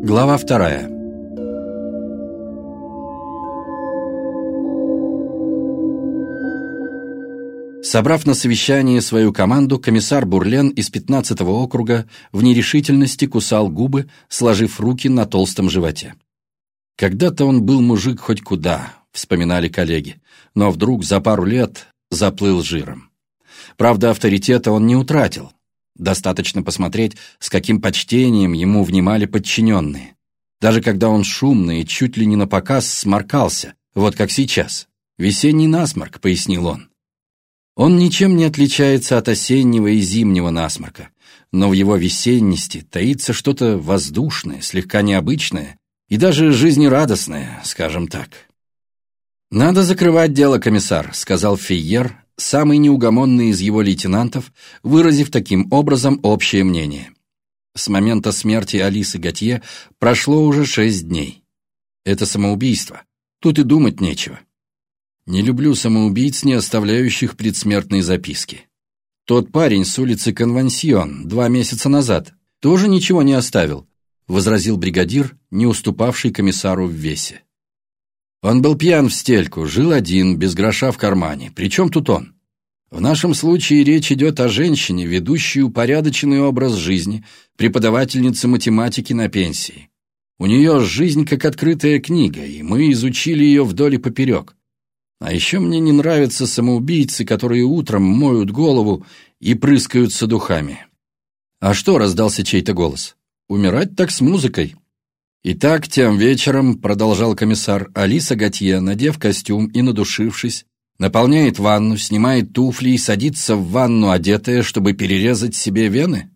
Глава вторая Собрав на совещание свою команду, комиссар Бурлен из 15-го округа в нерешительности кусал губы, сложив руки на толстом животе. «Когда-то он был мужик хоть куда», — вспоминали коллеги, но вдруг за пару лет заплыл жиром. Правда, авторитета он не утратил. Достаточно посмотреть, с каким почтением ему внимали подчиненные. Даже когда он шумно и чуть ли не на показ сморкался, вот как сейчас. «Весенний насморк», — пояснил он. Он ничем не отличается от осеннего и зимнего насморка, но в его весенности таится что-то воздушное, слегка необычное и даже жизнерадостное, скажем так. «Надо закрывать дело, комиссар», — сказал Фейер, самый неугомонный из его лейтенантов, выразив таким образом общее мнение. С момента смерти Алисы Готье прошло уже шесть дней. Это самоубийство. Тут и думать нечего. Не люблю самоубийц, не оставляющих предсмертной записки. Тот парень с улицы Конвансьон два месяца назад тоже ничего не оставил, возразил бригадир, не уступавший комиссару в весе. Он был пьян в стельку, жил один, без гроша в кармане. Причем тут он? В нашем случае речь идет о женщине, ведущей упорядоченный образ жизни, преподавательнице математики на пенсии. У нее жизнь как открытая книга, и мы изучили ее вдоль и поперек. А еще мне не нравятся самоубийцы, которые утром моют голову и прыскаются духами. А что, раздался чей-то голос? Умирать так с музыкой. Итак, тем вечером, продолжал комиссар, Алиса Готье, надев костюм и надушившись, наполняет ванну, снимает туфли и садится в ванну одетая, чтобы перерезать себе вены?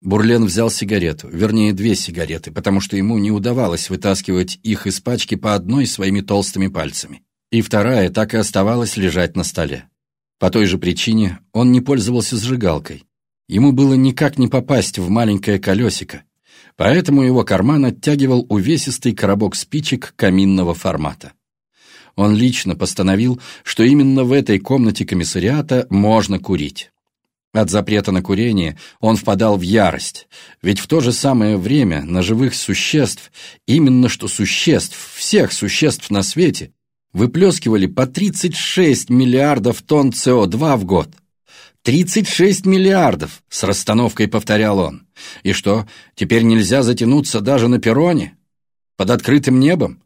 Бурлен взял сигарету, вернее, две сигареты, потому что ему не удавалось вытаскивать их из пачки по одной своими толстыми пальцами и вторая так и оставалась лежать на столе. По той же причине он не пользовался сжигалкой. Ему было никак не попасть в маленькое колесико, поэтому его карман оттягивал увесистый коробок спичек каминного формата. Он лично постановил, что именно в этой комнате комиссариата можно курить. От запрета на курение он впадал в ярость, ведь в то же самое время на живых существ, именно что существ, всех существ на свете, выплескивали по 36 миллиардов тонн СО2 в год. 36 миллиардов, с расстановкой повторял он. И что, теперь нельзя затянуться даже на перроне? Под открытым небом?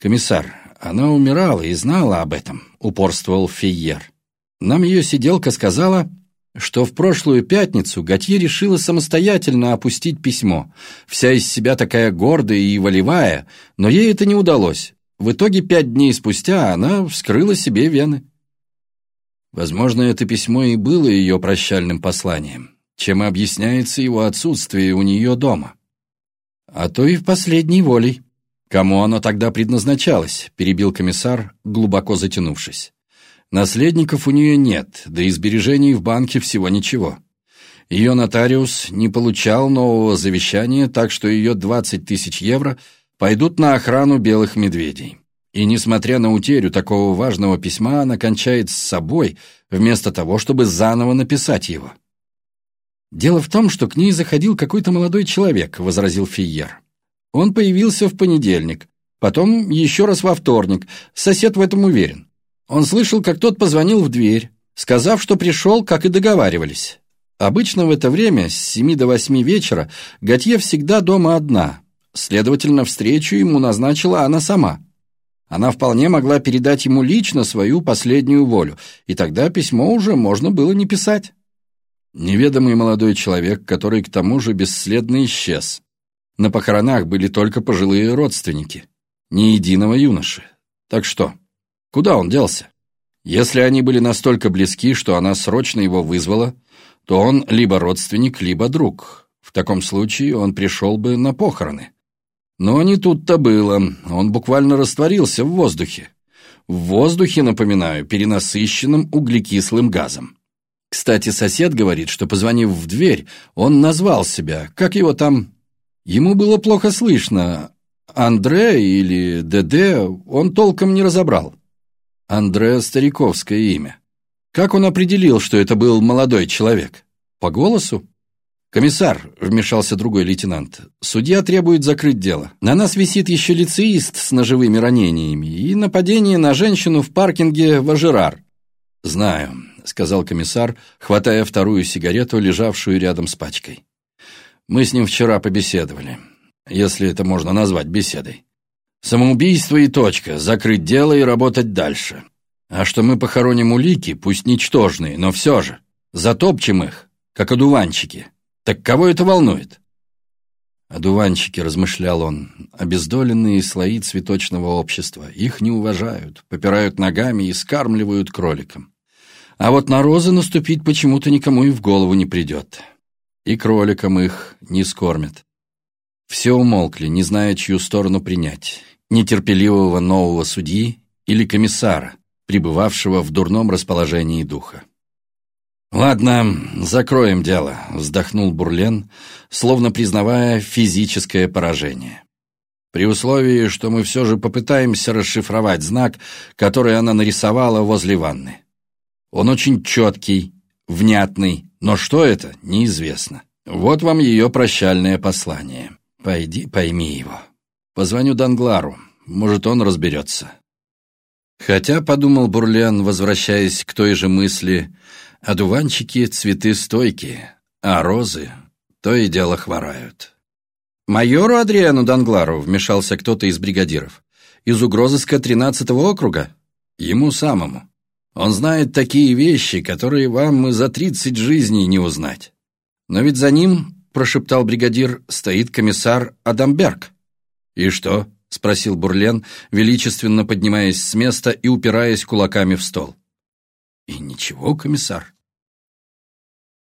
Комиссар, она умирала и знала об этом, упорствовал Фейер. Нам ее сиделка сказала, что в прошлую пятницу Готье решила самостоятельно опустить письмо. Вся из себя такая гордая и волевая, но ей это не удалось. В итоге пять дней спустя она вскрыла себе вены. Возможно, это письмо и было ее прощальным посланием, чем объясняется его отсутствие у нее дома. А то и в последней волей. Кому оно тогда предназначалось, перебил комиссар, глубоко затянувшись. Наследников у нее нет, да и сбережений в банке всего ничего. Ее нотариус не получал нового завещания, так что ее 20 тысяч евро – пойдут на охрану белых медведей. И, несмотря на утерю такого важного письма, она кончает с собой, вместо того, чтобы заново написать его. «Дело в том, что к ней заходил какой-то молодой человек», — возразил Фиер. «Он появился в понедельник, потом еще раз во вторник, сосед в этом уверен. Он слышал, как тот позвонил в дверь, сказав, что пришел, как и договаривались. Обычно в это время, с семи до восьми вечера, Готье всегда дома одна, Следовательно, встречу ему назначила она сама. Она вполне могла передать ему лично свою последнюю волю, и тогда письмо уже можно было не писать. Неведомый молодой человек, который к тому же бесследно исчез. На похоронах были только пожилые родственники, ни единого юноши. Так что, куда он делся? Если они были настолько близки, что она срочно его вызвала, то он либо родственник, либо друг. В таком случае он пришел бы на похороны. Но не тут-то было. Он буквально растворился в воздухе. В воздухе, напоминаю, перенасыщенным углекислым газом. Кстати, сосед говорит, что, позвонив в дверь, он назвал себя, как его там... Ему было плохо слышно. Андре или ДД он толком не разобрал. Андре — стариковское имя. Как он определил, что это был молодой человек? По голосу? «Комиссар», — вмешался другой лейтенант, — «судья требует закрыть дело. На нас висит еще лицеист с ножевыми ранениями и нападение на женщину в паркинге Важерар». «Знаю», — сказал комиссар, хватая вторую сигарету, лежавшую рядом с пачкой. «Мы с ним вчера побеседовали, если это можно назвать беседой. Самоубийство и точка, закрыть дело и работать дальше. А что мы похороним улики, пусть ничтожные, но все же, затопчем их, как одуванчики». Так кого это волнует? Одуванчики, размышлял он, обездоленные слои цветочного общества. Их не уважают, попирают ногами и скармливают кроликам. А вот на розы наступить почему-то никому и в голову не придет. И кроликам их не скормят. Все умолкли, не зная, чью сторону принять. Нетерпеливого нового судьи или комиссара, пребывавшего в дурном расположении духа. «Ладно, закроем дело», — вздохнул Бурлен, словно признавая физическое поражение. «При условии, что мы все же попытаемся расшифровать знак, который она нарисовала возле ванны. Он очень четкий, внятный, но что это, неизвестно. Вот вам ее прощальное послание. Пойди, пойми его. Позвоню Данглару, может, он разберется». Хотя, подумал Бурлен, возвращаясь к той же мысли, — Одуванчики — цветы стойкие, а розы то и дело хворают. «Майору Адриану Данглару», — вмешался кто-то из бригадиров, «из угрозыска 13-го округа? Ему самому. Он знает такие вещи, которые вам и за 30 жизней не узнать. Но ведь за ним, — прошептал бригадир, — стоит комиссар Адамберг». «И что?» — спросил Бурлен, величественно поднимаясь с места и упираясь кулаками в стол. «И ничего, комиссар.